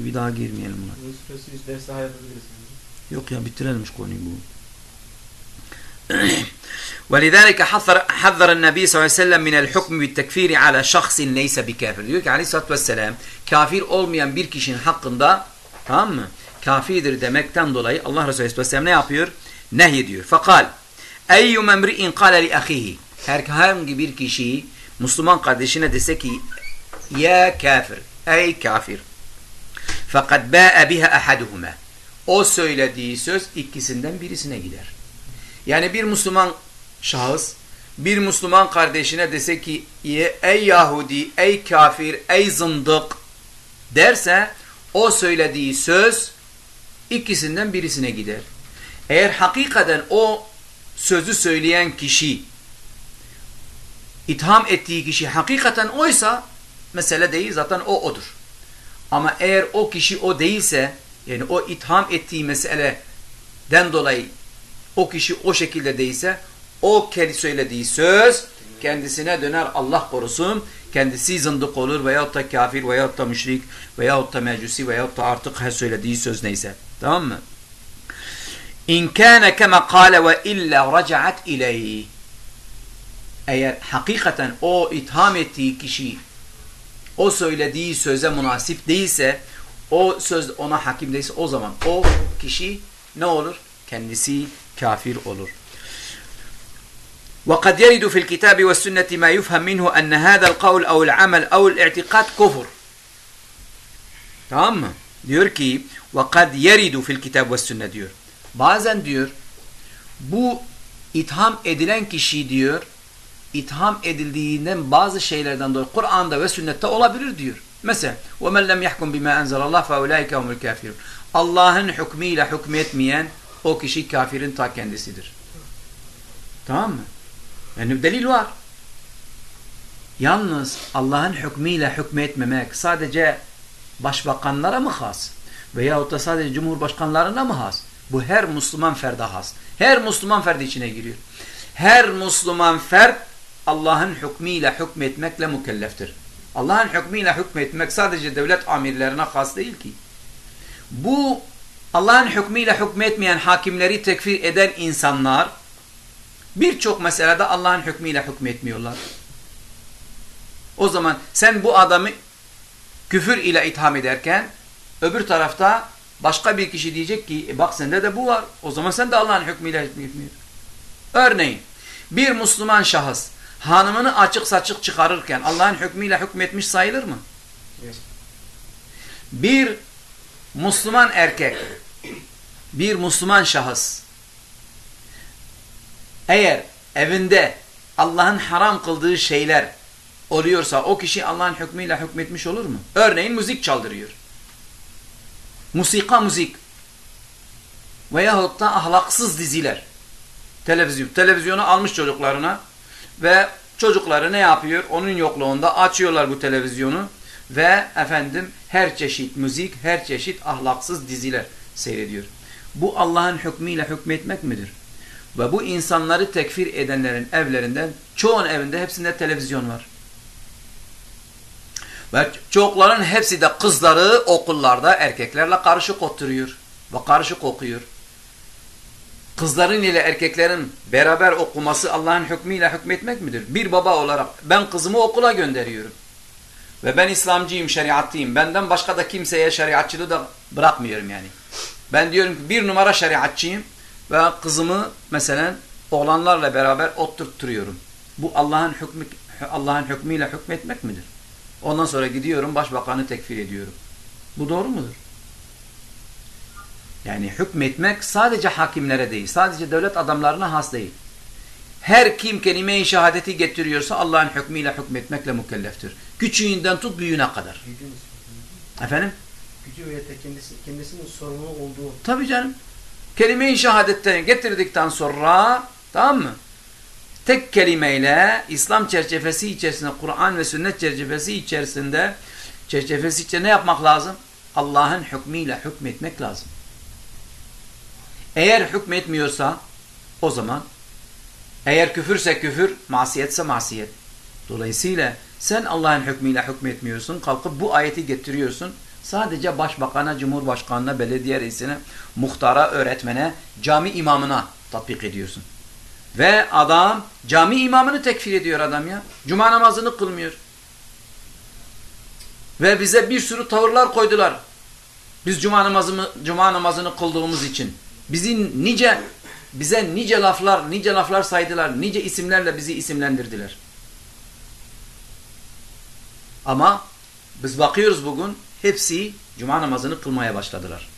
vakti bir daha girmeyelim buna. Bunun süresi üç ders daha yapabiliriz. Yok ya bitirelim şu konuyu bu. ولذلك حذر حذر النبي صلى الله عليه وسلم من الحكم بالtekfir على شخص ليس بكافر. Diyor ki Aleyhisselatü Vesselam kafir olmayan bir kişinin hakkında tamam mı? Kafirdir demekten dolayı Allah Resulü Aleyhisselam ne yapıyor? Nehyediyor. Fakal eyyü memri'in kâle li ahihi herhangi bir kişi Müslüman kardeşine dese ki ya kafir ey kafir fakat bâ'e biha ahaduhuma o söylediği söz ikisinden birisine gider. Yani bir Müslüman şahıs bir Müslüman kardeşine dese ki ey Yahudi, ey kafir, ey zındık derse o söylediği söz ikisinden birisine gider. Eğer hakikaten o sözü söyleyen kişi itham ettiği kişi hakikaten oysa mesele değil zaten o odur. Ama eğer o kişi o değilse yani o itham ettiği meseleden dolayı o kişi o şekilde değilse o kendi söylediği söz kendisine döner Allah korusun. Kendisi zındık olur veyahut da kafir veyahut da müşrik veyahut da mecusi veyahut da artık her söylediği söz neyse. Tamam mı? İn kâne kema kâle ve illa racaat ileyh. Eğer hakikaten o itham ettiği kişi o söylediği söze münasip değilse o söz ona hakim değilse o zaman o kişi ne olur? Kendisi kafir olur. وقد يرد في الكتاب والسنة ما يفهم منه أن هذا القول أو العمل أو الاعتقاد كفر tamam mı? Diyor ki وَقَدْ يَرِدُ فِي الْكِتَابِ وَالسُنَّةِ diyor. Bazen diyor bu itham edilen kişi diyor itham edildiğinden bazı şeylerden dolayı Kur'an'da ve sünnette olabilir diyor. Mesela وَمَنْ لَمْ يَحْكُمْ بِمَا أَنْزَلَ اللّٰهِ فَاُولَٰئِكَ هُمُ الْكَافِرُونَ Allah'ın hükmüyle hükmetmeyen o kişi kafirin ta kendisidir. Tamam mı? Yani delil var. Yalnız Allah'ın hükmüyle hükmetmemek sadece başbakanlara mı has? Veyahut da sadece cumhurbaşkanlarına mı has? Bu her Müslüman ferde has. Her Müslüman ferdi içine giriyor. Her Müslüman fert Allah'ın hükmüyle hükmetmekle mükelleftir. Allah'ın hükmüyle hükmetmek sadece devlet amirlerine has değil ki. Bu Allah'ın hükmüyle hükmetmeyen hakimleri tekfir eden insanlar birçok meselede Allah'ın hükmüyle hükmetmiyorlar. O zaman sen bu adamı küfür ile itham ederken öbür tarafta başka bir kişi diyecek ki e bak sende de bu var. O zaman sen de Allah'ın hükmüyle hükmetmiyorsun. Örneğin bir Müslüman şahıs hanımını açık saçık çıkarırken Allah'ın hükmüyle hükmetmiş sayılır mı? Bir Müslüman erkek, bir Müslüman şahıs eğer evinde Allah'ın haram kıldığı şeyler oluyorsa o kişi Allah'ın hükmüyle hükmetmiş olur mu? Örneğin müzik çaldırıyor. Musika müzik veyahut da ahlaksız diziler. Televizyon. Televizyonu almış çocuklarına ve çocukları ne yapıyor? Onun yokluğunda açıyorlar bu televizyonu ve efendim her çeşit müzik, her çeşit ahlaksız diziler seyrediyor. Bu Allah'ın hükmüyle hükmetmek midir? Ve bu insanları tekfir edenlerin evlerinden çoğun evinde hepsinde televizyon var. Ve çocukların hepsi de kızları okullarda erkeklerle karışık oturuyor ve karışık okuyor. Kızların ile erkeklerin beraber okuması Allah'ın hükmüyle hükmetmek midir? Bir baba olarak ben kızımı okula gönderiyorum. Ve ben İslamcıyım, şeriatlıyım. Benden başka da kimseye şeriatçılığı da bırakmıyorum yani. Ben diyorum ki bir numara şeriatçıyım ve kızımı mesela oğlanlarla beraber oturtturuyorum. Bu Allah'ın hükmü Allah'ın hükmüyle hükmetmek midir? Ondan sonra gidiyorum başbakanı tekfir ediyorum. Bu doğru mudur? Yani hükmetmek sadece hakimlere değil, sadece devlet adamlarına has değil. Her kim kelime-i şehadeti getiriyorsa Allah'ın hükmüyle hükmetmekle mükelleftir. Küçüğünden tut büyüğüne kadar. Efendim? Gücü ve kendisi, kendisinin sorumlu olduğu. Tabii canım. Kelime-i şehadetten getirdikten sonra tamam mı? Tek kelimeyle İslam çerçevesi içerisinde, Kur'an ve sünnet çerçevesi içerisinde çerçevesi içerisinde ne yapmak lazım? Allah'ın hükmüyle hükmetmek lazım. Eğer hükmetmiyorsa o zaman eğer küfürse küfür, masiyetse masiyet. Dolayısıyla sen Allah'ın hükmüyle hükmetmiyorsun. Kalkıp bu ayeti getiriyorsun. Sadece başbakana, cumhurbaşkanına, belediye reisine, muhtara, öğretmene, cami imamına tatbik ediyorsun. Ve adam cami imamını tekfir ediyor adam ya. Cuma namazını kılmıyor. Ve bize bir sürü tavırlar koydular. Biz cuma namazını, cuma namazını kıldığımız için. Bizi nice bize nice laflar, nice laflar saydılar. Nice isimlerle bizi isimlendirdiler. Ama biz bakıyoruz bugün hepsi cuma namazını kılmaya başladılar.